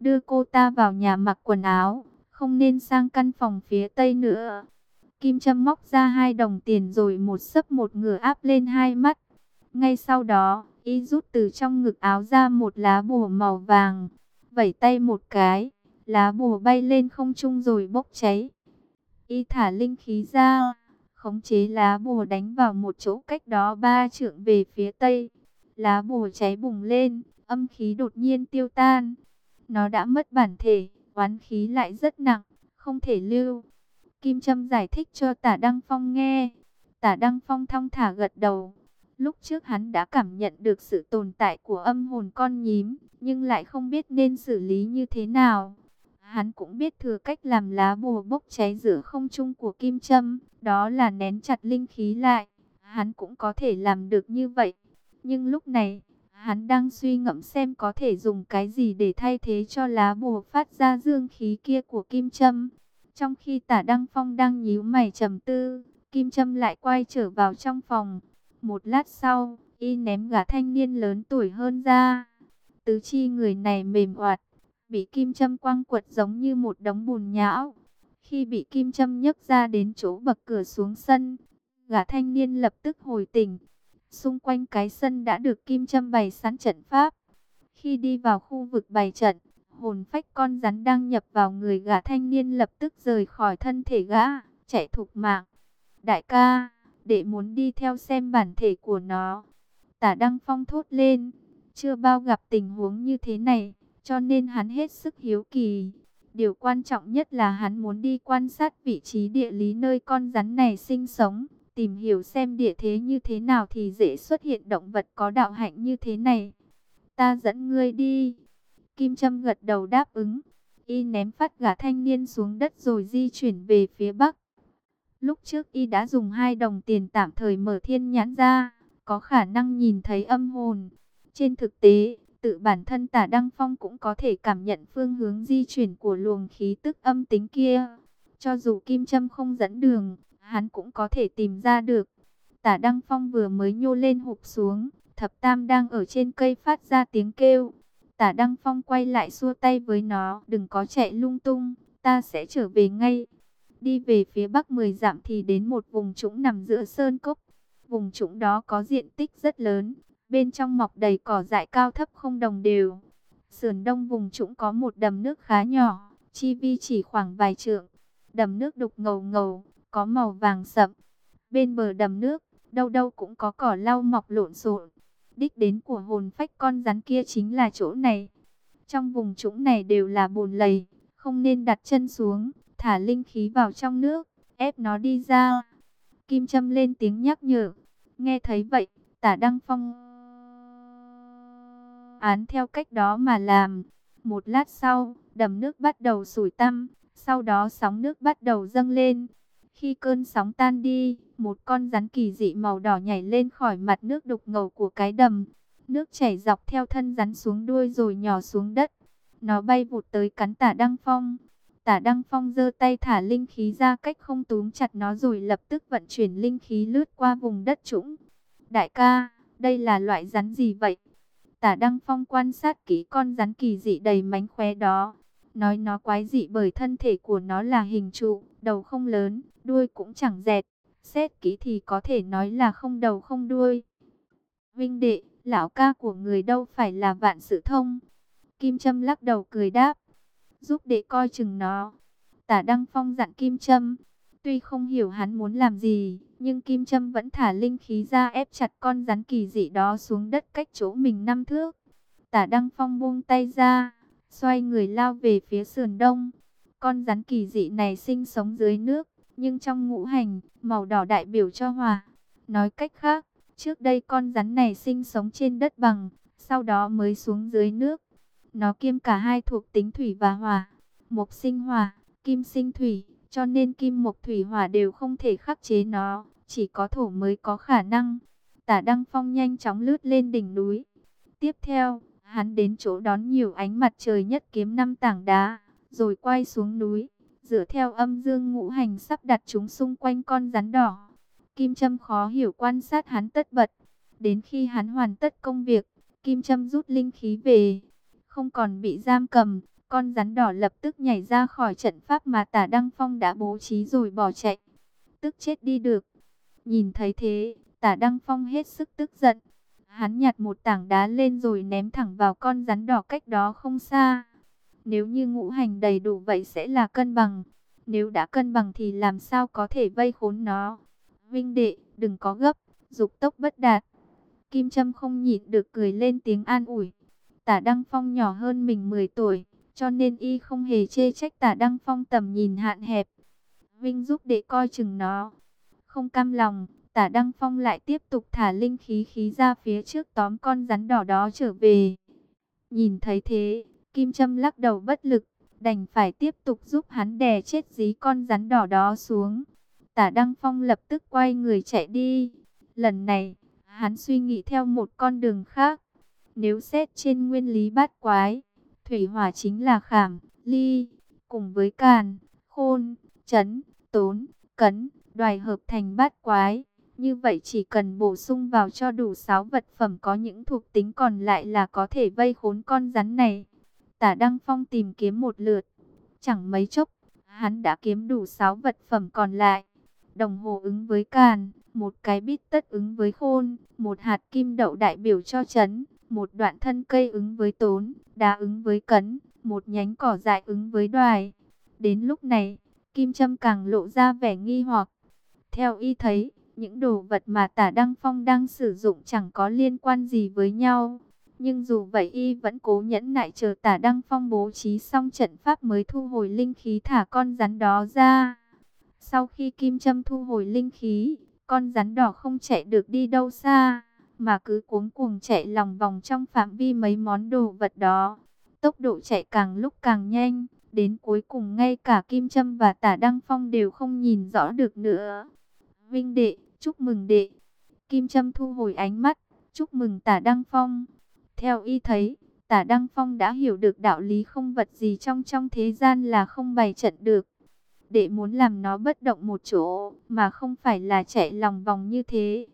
Đưa cô ta vào nhà mặc quần áo, không nên sang căn phòng phía tây nữa. Kim Trâm móc ra hai đồng tiền rồi một sấp một ngửa áp lên hai mắt. Ngay sau đó, y rút từ trong ngực áo ra một lá bùa màu vàng, vẩy tay một cái, lá bùa bay lên không trung rồi bốc cháy. Y thả linh khí ra khống chế lá bùa đánh vào một chỗ cách đó ba trượng về phía tây. Lá bùa cháy bùng lên, âm khí đột nhiên tiêu tan. Nó đã mất bản thể, oán khí lại rất nặng, không thể lưu. Kim Trâm giải thích cho tả Đăng Phong nghe. Tả Đăng Phong thong thả gật đầu. Lúc trước hắn đã cảm nhận được sự tồn tại của âm hồn con nhím, nhưng lại không biết nên xử lý như thế nào. Hắn cũng biết thừa cách làm lá bùa bốc cháy giữa không trung của kim châm, đó là nén chặt linh khí lại. Hắn cũng có thể làm được như vậy. Nhưng lúc này, hắn đang suy ngẫm xem có thể dùng cái gì để thay thế cho lá bùa phát ra dương khí kia của kim châm. Trong khi tả Đăng Phong đang nhíu mày trầm tư, kim châm lại quay trở vào trong phòng. Một lát sau, y ném gã thanh niên lớn tuổi hơn ra. Tứ chi người này mềm oạt, bị kim châm quăng quật giống như một đống bùn nhão. Khi bị kim châm nhấc ra đến chỗ bậc cửa xuống sân, gã thanh niên lập tức hồi tỉnh. Xung quanh cái sân đã được kim châm bày sẵn trận pháp. Khi đi vào khu vực bày trận, hồn phách con rắn đang nhập vào người gã thanh niên lập tức rời khỏi thân thể gã, chạy thục mạng. Đại ca, để muốn đi theo xem bản thể của nó. Tả Đăng Phong thốt lên, chưa bao gặp tình huống như thế này cho nên hắn hết sức hiếu kỳ. Điều quan trọng nhất là hắn muốn đi quan sát vị trí địa lý nơi con rắn này sinh sống, tìm hiểu xem địa thế như thế nào thì dễ xuất hiện động vật có đạo hạnh như thế này. Ta dẫn ngươi đi. Kim Trâm gật đầu đáp ứng. Y ném phát gà thanh niên xuống đất rồi di chuyển về phía bắc. Lúc trước Y đã dùng hai đồng tiền tạm thời mở thiên nhãn ra, có khả năng nhìn thấy âm hồn. Trên thực tế, Tự bản thân tả Đăng Phong cũng có thể cảm nhận phương hướng di chuyển của luồng khí tức âm tính kia. Cho dù Kim Trâm không dẫn đường, hắn cũng có thể tìm ra được. Tả Đăng Phong vừa mới nhô lên hụp xuống, thập tam đang ở trên cây phát ra tiếng kêu. Tả Đăng Phong quay lại xua tay với nó, đừng có chạy lung tung, ta sẽ trở về ngay. Đi về phía bắc 10 dặm thì đến một vùng trũng nằm giữa sơn cốc. Vùng trũng đó có diện tích rất lớn, bên trong mọc đầy cỏ dại cao thấp không đồng đều. Sườn đông vùng trũng có một đầm nước khá nhỏ, chi vi chỉ khoảng vài trượng. Đầm nước đục ngầu ngầu, có màu vàng sậm. Bên bờ đầm nước, đâu đâu cũng có cỏ lau mọc lộn xộn. Đích đến của hồn phách con rắn kia chính là chỗ này. Trong vùng trũng này đều là bùn lầy, không nên đặt chân xuống, thả linh khí vào trong nước, ép nó đi ra. Kim Trâm lên tiếng nhắc nhở. Nghe thấy vậy, tả Đăng Phong án theo cách đó mà làm. Một lát sau, đầm nước bắt đầu sủi tăm, sau đó sóng nước bắt đầu dâng lên. Khi cơn sóng tan đi, một con rắn kỳ dị màu đỏ nhảy lên khỏi mặt nước đục ngầu của cái đầm. Nước chảy dọc theo thân rắn xuống đuôi rồi nhỏ xuống đất. Nó bay vụt tới cắn tả Đăng Phong. Tả Đăng Phong giơ tay thả linh khí ra cách không túm chặt nó rồi lập tức vận chuyển linh khí lướt qua vùng đất trũng. Đại ca, đây là loại rắn gì vậy? Tả Đăng Phong quan sát kỹ con rắn kỳ dị đầy mánh khóe đó. Nói nó quái dị bởi thân thể của nó là hình trụ, đầu không lớn, đuôi cũng chẳng dẹt. Xét kỹ thì có thể nói là không đầu không đuôi. Vinh đệ, lão ca của người đâu phải là vạn sự thông. Kim Trâm lắc đầu cười đáp. Giúp đệ coi chừng nó. Tả Đăng Phong dặn Kim Trâm. Tuy không hiểu hắn muốn làm gì, nhưng Kim Trâm vẫn thả linh khí ra ép chặt con rắn kỳ dị đó xuống đất cách chỗ mình năm thước. Tả Đăng Phong buông tay ra, xoay người lao về phía sườn đông. Con rắn kỳ dị này sinh sống dưới nước, nhưng trong ngũ hành, màu đỏ đại biểu cho hòa. Nói cách khác, trước đây con rắn này sinh sống trên đất bằng, sau đó mới xuống dưới nước. Nó kiêm cả hai thuộc tính thủy và hỏa. Mộc sinh hỏa, kim sinh thủy, cho nên kim mộc thủy hỏa đều không thể khắc chế nó, chỉ có thổ mới có khả năng. Tả Đăng Phong nhanh chóng lướt lên đỉnh núi. Tiếp theo, hắn đến chỗ đón nhiều ánh mặt trời nhất kiếm năm tảng đá, rồi quay xuống núi, dựa theo âm dương ngũ hành sắp đặt chúng xung quanh con rắn đỏ. Kim Trâm khó hiểu quan sát hắn tất bật. Đến khi hắn hoàn tất công việc, Kim Trâm rút linh khí về, không còn bị giam cầm. Con rắn đỏ lập tức nhảy ra khỏi trận pháp mà tả Đăng Phong đã bố trí rồi bỏ chạy. Tức chết đi được. Nhìn thấy thế, tả Đăng Phong hết sức tức giận. Hắn nhặt một tảng đá lên rồi ném thẳng vào con rắn đỏ cách đó không xa. Nếu như ngũ hành đầy đủ vậy sẽ là cân bằng. Nếu đã cân bằng thì làm sao có thể vây khốn nó. Vinh đệ, đừng có gấp, dục tốc bất đạt. Kim Trâm không nhịn được cười lên tiếng an ủi. Tả Đăng Phong nhỏ hơn mình 10 tuổi, cho nên y không hề chê trách Tả Đăng Phong tầm nhìn hạn hẹp. Vinh giúp đệ coi chừng nó. Không cam lòng, Tả Đăng Phong lại tiếp tục thả linh khí khí ra phía trước tóm con rắn đỏ đó trở về. Nhìn thấy thế, Kim Trâm lắc đầu bất lực, đành phải tiếp tục giúp hắn đè chết dí con rắn đỏ đó xuống. Tả Đăng Phong lập tức quay người chạy đi. Lần này, hắn suy nghĩ theo một con đường khác. Nếu xét trên nguyên lý bát quái, thủy hỏa chính là khảm, ly, cùng với càn, khôn, chấn, tốn, cấn, đoài hợp thành bát quái. Như vậy chỉ cần bổ sung vào cho đủ 6 vật phẩm có những thuộc tính còn lại là có thể vây khốn con rắn này. Tả Đăng Phong tìm kiếm một lượt, chẳng mấy chốc, hắn đã kiếm đủ 6 vật phẩm còn lại. Đồng hồ ứng với càn, một cái bít tất ứng với khôn, một hạt kim đậu đại biểu cho chấn, một đoạn thân cây ứng với tốn, đá ứng với cấn, một nhánh cỏ dại ứng với đoài. Đến lúc này, Kim Trâm càng lộ ra vẻ nghi hoặc. Theo y thấy, những đồ vật mà tả Đăng Phong đang sử dụng chẳng có liên quan gì với nhau. Nhưng dù vậy y vẫn cố nhẫn nại chờ tả Đăng Phong bố trí xong trận pháp mới thu hồi linh khí thả con rắn đó ra. Sau khi Kim Trâm thu hồi linh khí, con rắn đỏ không chạy được đi đâu xa mà cứ cuống cuồng chạy lòng vòng trong phạm vi mấy món đồ vật đó. Tốc độ chạy càng lúc càng nhanh, đến cuối cùng ngay cả Kim Trâm và Tả Đăng Phong đều không nhìn rõ được nữa. Vinh đệ, chúc mừng đệ. Kim Trâm thu hồi ánh mắt, chúc mừng Tả Đăng Phong. Theo y thấy, Tả Đăng Phong đã hiểu được đạo lý không vật gì trong trong thế gian là không bày trận được. Đệ muốn làm nó bất động một chỗ, mà không phải là chạy lòng vòng như thế.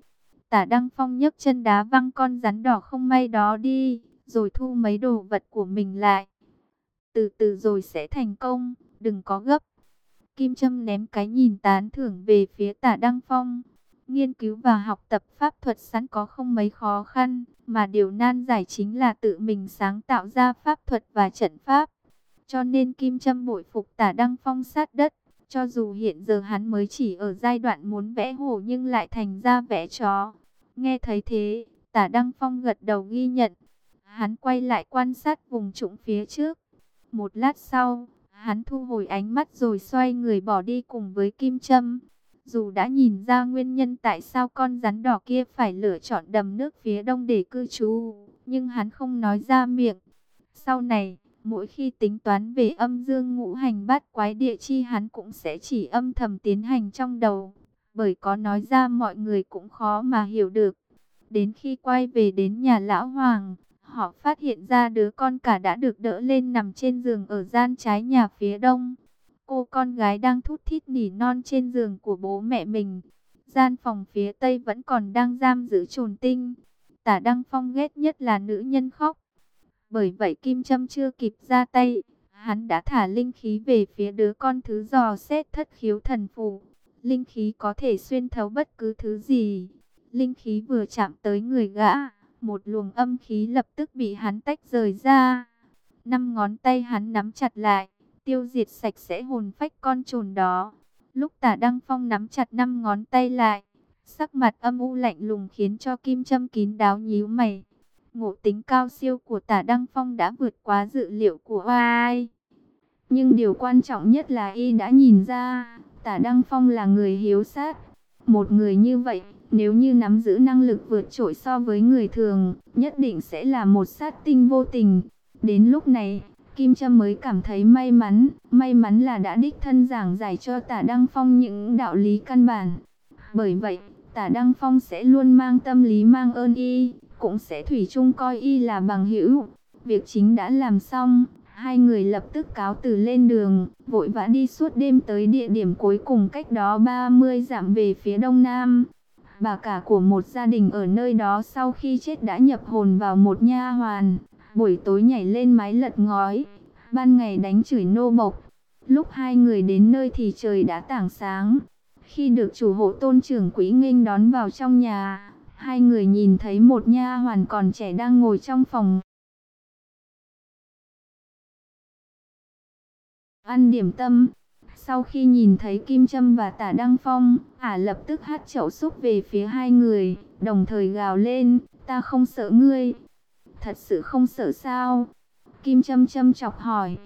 Tả Đăng Phong nhấc chân đá văng con rắn đỏ không may đó đi, rồi thu mấy đồ vật của mình lại. Từ từ rồi sẽ thành công, đừng có gấp. Kim Trâm ném cái nhìn tán thưởng về phía tả Đăng Phong. Nghiên cứu và học tập pháp thuật sẵn có không mấy khó khăn, mà điều nan giải chính là tự mình sáng tạo ra pháp thuật và trận pháp. Cho nên Kim Trâm bội phục tả Đăng Phong sát đất, cho dù hiện giờ hắn mới chỉ ở giai đoạn muốn vẽ hổ nhưng lại thành ra vẽ chó. Nghe thấy thế, tả Đăng Phong gật đầu ghi nhận. Hắn quay lại quan sát vùng trũng phía trước. Một lát sau, hắn thu hồi ánh mắt rồi xoay người bỏ đi cùng với Kim Trâm. Dù đã nhìn ra nguyên nhân tại sao con rắn đỏ kia phải lựa chọn đầm nước phía đông để cư trú, nhưng hắn không nói ra miệng. Sau này, mỗi khi tính toán về âm dương ngũ hành bát quái địa chi hắn cũng sẽ chỉ âm thầm tiến hành trong đầu, bởi có nói ra mọi người cũng khó mà hiểu được. Đến khi quay về đến nhà lão hoàng, họ phát hiện ra đứa con cả đã được đỡ lên nằm trên giường ở gian trái nhà phía đông. Cô con gái đang thút thít nỉ non trên giường của bố mẹ mình. Gian phòng phía tây vẫn còn đang giam giữ trồn tinh. Tả Đăng Phong ghét nhất là nữ nhân khóc. Bởi vậy Kim Trâm chưa kịp ra tay, hắn đã thả linh khí về phía đứa con thứ dò xét thất khiếu thần phù. Linh khí có thể xuyên thấu bất cứ thứ gì. Linh khí vừa chạm tới người gã, một luồng âm khí lập tức bị hắn tách rời ra. Năm ngón tay hắn nắm chặt lại, tiêu diệt sạch sẽ hồn phách con trồn đó. Lúc tả Đăng Phong nắm chặt năm ngón tay lại, sắc mặt âm u lạnh lùng khiến cho Kim Trâm kín đáo nhíu mày. Ngộ tính cao siêu của tả Đăng Phong đã vượt quá dự liệu của ai. Nhưng điều quan trọng nhất là y đã nhìn ra, tả Đăng Phong là người hiếu sát. Một người như vậy, nếu như nắm giữ năng lực vượt trội so với người thường, nhất định sẽ là một sát tinh vô tình. Đến lúc này, Kim Trâm mới cảm thấy may mắn, may mắn là đã đích thân giảng giải cho tả Đăng Phong những đạo lý căn bản. Bởi vậy, tả Đăng Phong sẽ luôn mang tâm lý mang ơn y, cũng sẽ thủy chung coi y là bằng hữu. Việc chính đã làm xong, hai người lập tức cáo từ lên đường, vội vã đi suốt đêm tới địa điểm cuối cùng cách đó 30 dặm về phía đông nam. Bà cả của một gia đình ở nơi đó sau khi chết đã nhập hồn vào một nha hoàn, buổi tối nhảy lên mái lật ngói, ban ngày đánh chửi nô bộc. Lúc hai người đến nơi thì trời đã tảng sáng. Khi được chủ hộ tôn trưởng quỹ nghênh đón vào trong nhà, hai người nhìn thấy một nha hoàn còn trẻ đang ngồi trong phòng. Ăn điểm tâm, sau khi nhìn thấy Kim Trâm và Tả Đăng Phong, ả lập tức hát chậu xúc về phía hai người, đồng thời gào lên, ta không sợ ngươi. Thật sự không sợ sao? Kim Trâm châm chọc hỏi.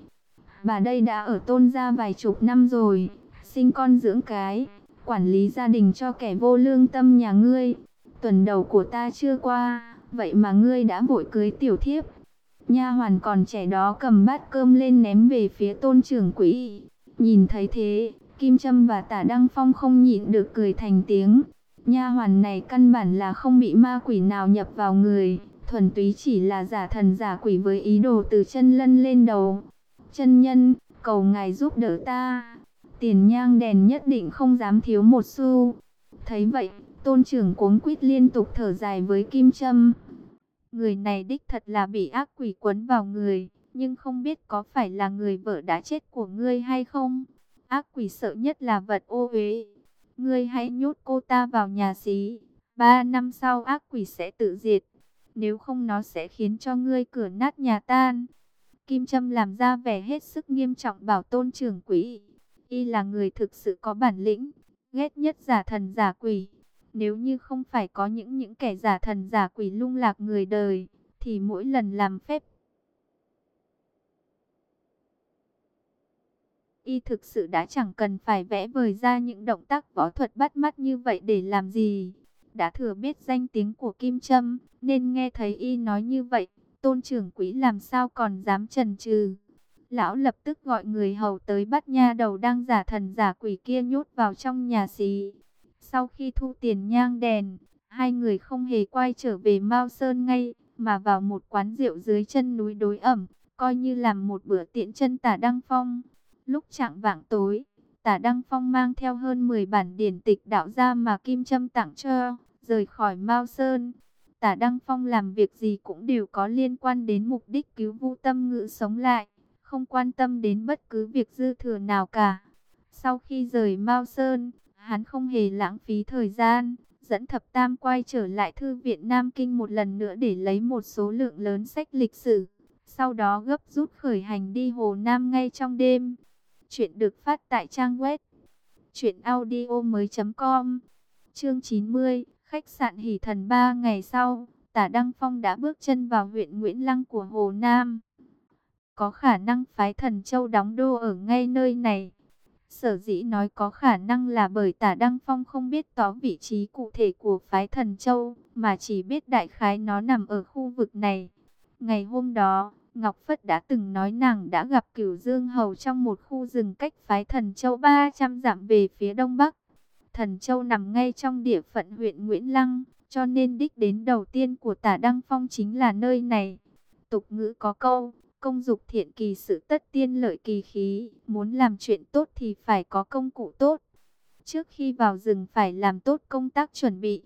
Bà đây đã ở tôn gia vài chục năm rồi, sinh con dưỡng cái, quản lý gia đình cho kẻ vô lương tâm nhà ngươi. Tuần đầu của ta chưa qua, vậy mà ngươi đã vội cưới tiểu thiếp. Nha hoàn còn trẻ đó cầm bát cơm lên ném về phía tôn trưởng quỹ. Nhìn thấy thế, Kim Trâm và Tả Đăng Phong không nhịn được cười thành tiếng. Nha hoàn này căn bản là không bị ma quỷ nào nhập vào người, thuần túy chỉ là giả thần giả quỷ với ý đồ từ chân lân lên đầu. Chân nhân, cầu ngài giúp đỡ ta. Tiền nhang đèn nhất định không dám thiếu một xu. Thấy vậy, tôn trưởng cuống quýt liên tục thở dài với Kim Trâm. Người này đích thật là bị ác quỷ quấn vào người, nhưng không biết có phải là người vợ đã chết của ngươi hay không. Ác quỷ sợ nhất là vật ô uế. Ngươi hãy nhốt cô ta vào nhà xí. Ba năm sau ác quỷ sẽ tự diệt. Nếu không nó sẽ khiến cho ngươi cửa nát nhà tan. Kim Trâm làm ra vẻ hết sức nghiêm trọng bảo tôn trưởng quỷ. Y là người thực sự có bản lĩnh. Ghét nhất giả thần giả quỷ. Nếu như không phải có những những kẻ giả thần giả quỷ lung lạc người đời. Thì mỗi lần làm phép Y thực sự đã chẳng cần phải vẽ vời ra những động tác võ thuật bắt mắt như vậy để làm gì. Đã thừa biết danh tiếng của Kim Trâm, nên nghe thấy Y nói như vậy, tôn trưởng quỹ làm sao còn dám trần trừ. Lão lập tức gọi người hầu tới bắt nha đầu đang giả thần giả quỷ kia nhốt vào trong nhà xí. Sau khi thu tiền nhang đèn, hai người không hề quay trở về Mao Sơn ngay, mà vào một quán rượu dưới chân núi đối ẩm, coi như làm một bữa tiễn chân tả Đăng Phong. Lúc trạng vạng tối, tả Đăng Phong mang theo hơn 10 bản điển tịch đạo gia mà Kim Trâm tặng cho, rời khỏi Mao Sơn. Tả Đăng Phong làm việc gì cũng đều có liên quan đến mục đích cứu vu tâm ngữ sống lại, không quan tâm đến bất cứ việc dư thừa nào cả. Sau khi rời Mao Sơn, hắn không hề lãng phí thời gian, dẫn thập tam quay trở lại thư viện Nam Kinh một lần nữa để lấy một số lượng lớn sách lịch sử. Sau đó gấp rút khởi hành đi Hồ Nam ngay trong đêm. Chuyện được phát tại trang web truyệnaudiomoi.com. Chương 90, khách sạn Hỷ Thần 3 ngày sau, Tả Đăng Phong đã bước chân vào huyện Nguyễn Lăng của Hồ Nam. Có khả năng phái Thần Châu đóng đô ở ngay nơi này. Sở dĩ nói có khả năng là bởi tả Đăng Phong không biết tỏ vị trí cụ thể của phái thần châu, mà chỉ biết đại khái nó nằm ở khu vực này. Ngày hôm đó, Ngọc Phất đã từng nói nàng đã gặp cửu Dương Hầu trong một khu rừng cách phái thần châu 300 dặm về phía đông bắc. Thần châu nằm ngay trong địa phận huyện Nguyễn Lăng, cho nên đích đến đầu tiên của tả Đăng Phong chính là nơi này. Tục ngữ có câu, công dục thiện kỳ sự tất tiên lợi kỳ khí, muốn làm chuyện tốt thì phải có công cụ tốt. Trước khi vào rừng phải làm tốt công tác chuẩn bị.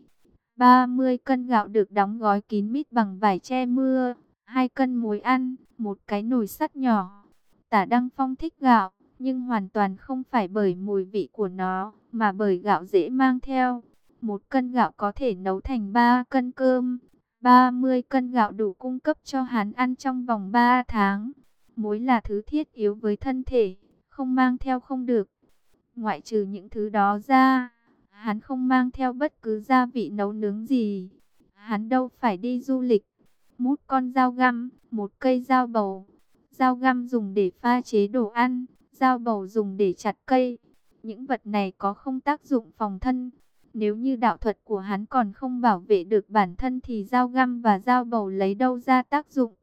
30 cân gạo được đóng gói kín mít bằng vải che mưa, 2 cân muối ăn, một cái nồi sắt nhỏ. Tả Đăng Phong thích gạo, nhưng hoàn toàn không phải bởi mùi vị của nó, mà bởi gạo dễ mang theo. Một cân gạo có thể nấu thành 3 cân cơm, 30 cân gạo đủ cung cấp cho hắn ăn trong vòng 3 tháng. Muối là thứ thiết yếu với thân thể, không mang theo không được. Ngoại trừ những thứ đó ra, hắn không mang theo bất cứ gia vị nấu nướng gì. Hắn đâu phải đi du lịch. Mút con dao găm, một cây dao bầu. Dao găm dùng để pha chế đồ ăn, dao bầu dùng để chặt cây. Những vật này có không tác dụng phòng thân nếu như đạo thuật của hắn còn không bảo vệ được bản thân thì dao găm và dao bầu lấy đâu ra tác dụng.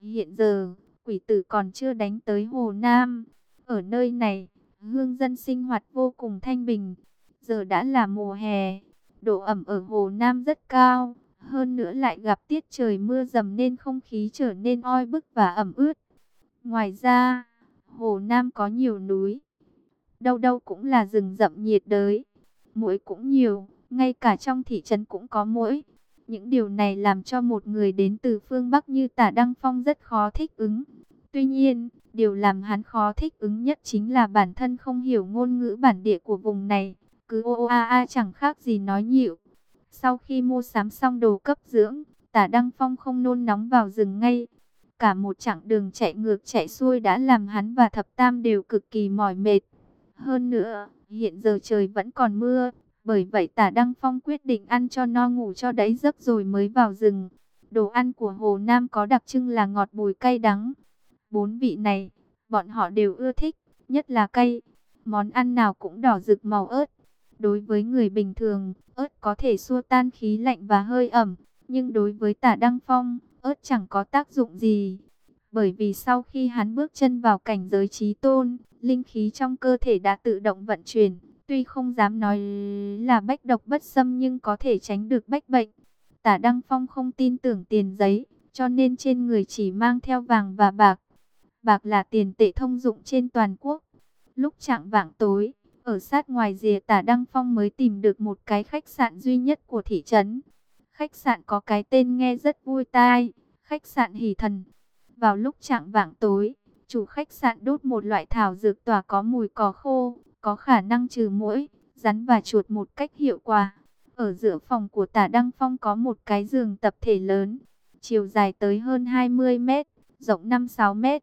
Hiện giờ, quỷ tử còn chưa đánh tới Hồ Nam. Ở nơi này, hương dân sinh hoạt vô cùng thanh bình. Giờ đã là mùa hè, độ ẩm ở Hồ Nam rất cao. Hơn nữa lại gặp tiết trời mưa dầm nên không khí trở nên oi bức và ẩm ướt. Ngoài ra, Hồ Nam có nhiều núi. Đâu đâu cũng là rừng rậm nhiệt đới muỗi cũng nhiều, ngay cả trong thị trấn cũng có muỗi. Những điều này làm cho một người đến từ phương Bắc như tả Đăng Phong rất khó thích ứng. Tuy nhiên, điều làm hắn khó thích ứng nhất chính là bản thân không hiểu ngôn ngữ bản địa của vùng này. Cứ ô ô a a chẳng khác gì nói nhịu. Sau khi mua sắm xong đồ cấp dưỡng, tả Đăng Phong không nôn nóng vào rừng ngay. Cả một chặng đường chạy ngược chạy xuôi đã làm hắn và thập tam đều cực kỳ mỏi mệt. Hơn nữa, Hiện giờ trời vẫn còn mưa, bởi vậy tả Đăng Phong quyết định ăn cho no ngủ cho đấy giấc rồi mới vào rừng. Đồ ăn của Hồ Nam có đặc trưng là ngọt bùi cay đắng. Bốn vị này, bọn họ đều ưa thích, nhất là cay. Món ăn nào cũng đỏ rực màu ớt. Đối với người bình thường, ớt có thể xua tan khí lạnh và hơi ẩm. Nhưng đối với tả Đăng Phong, ớt chẳng có tác dụng gì. Bởi vì sau khi hắn bước chân vào cảnh giới trí tôn, linh khí trong cơ thể đã tự động vận chuyển. Tuy không dám nói là bách độc bất xâm nhưng có thể tránh được bách bệnh. Tả Đăng Phong không tin tưởng tiền giấy, cho nên trên người chỉ mang theo vàng và bạc. Bạc là tiền tệ thông dụng trên toàn quốc. Lúc trạng vạng tối, ở sát ngoài rìa tả Đăng Phong mới tìm được một cái khách sạn duy nhất của thị trấn. Khách sạn có cái tên nghe rất vui tai, khách sạn Hỷ Thần. Vào lúc trạng vạng tối, chủ khách sạn đốt một loại thảo dược tỏa có mùi cỏ khô, có khả năng trừ muỗi, rắn và chuột một cách hiệu quả. Ở giữa phòng của tả Đăng Phong có một cái giường tập thể lớn, chiều dài tới hơn 20 mét, rộng 5-6 mét.